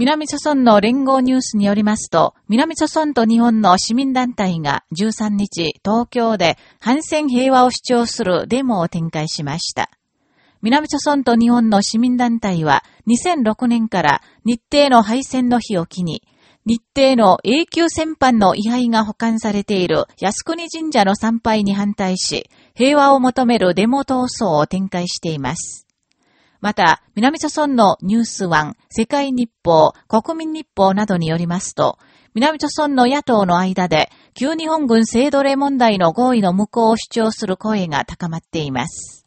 南朝村の連合ニュースによりますと、南朝村と日本の市民団体が13日、東京で反戦平和を主張するデモを展開しました。南朝村と日本の市民団体は2006年から日程の敗戦の日を機に、日程の永久戦犯の位牌が保管されている靖国神社の参拝に反対し、平和を求めるデモ闘争を展開しています。また、南朝村のニュースワン、世界日報、国民日報などによりますと、南朝村の野党の間で、旧日本軍制奴隷問題の合意の無効を主張する声が高まっています。